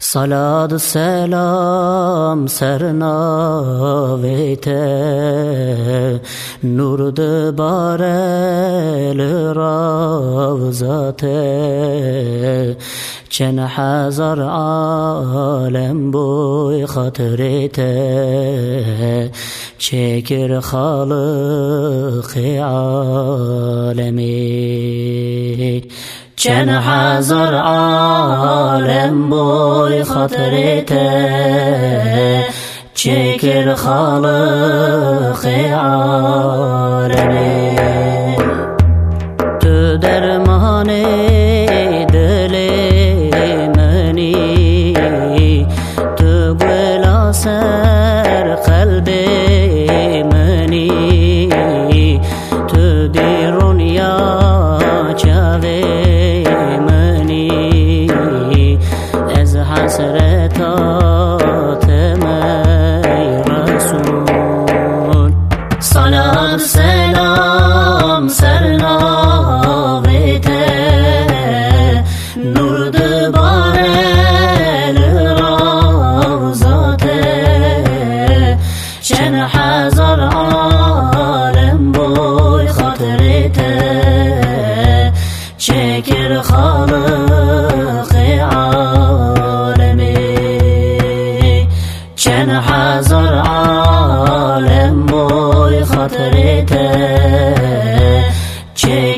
صلاة سلام سرناویت نور دبار لراوزات چن حزر عالم بوی خاطرت چکر خالق عالمی چن هزار عالم بوی خاطرت چکر خالق تو درمان دل منی تو گلا سر قلب منی. خاطرت چکر خالق چن هزار عالم بوی خاطرت چکر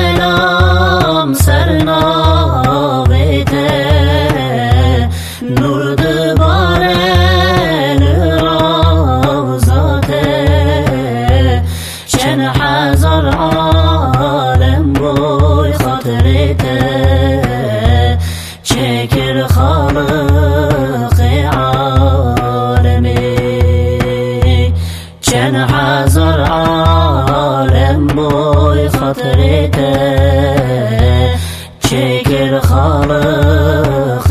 خاطرت چکر خالق عالمی چن هزار عالم بوی خاطرت چکر خالق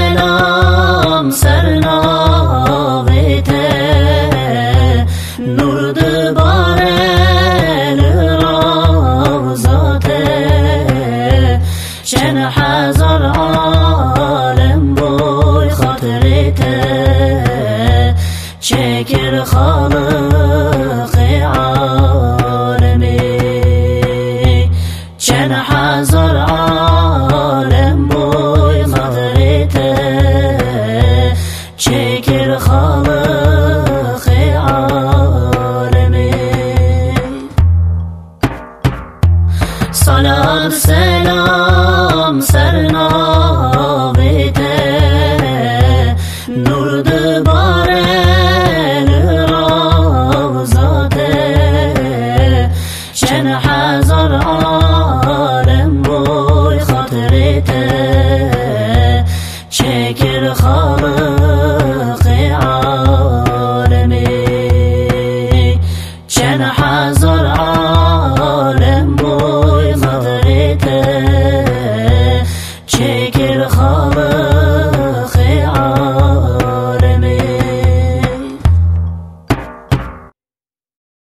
چکر خالق عالمی. چن هزار عالم هزار عالم بوی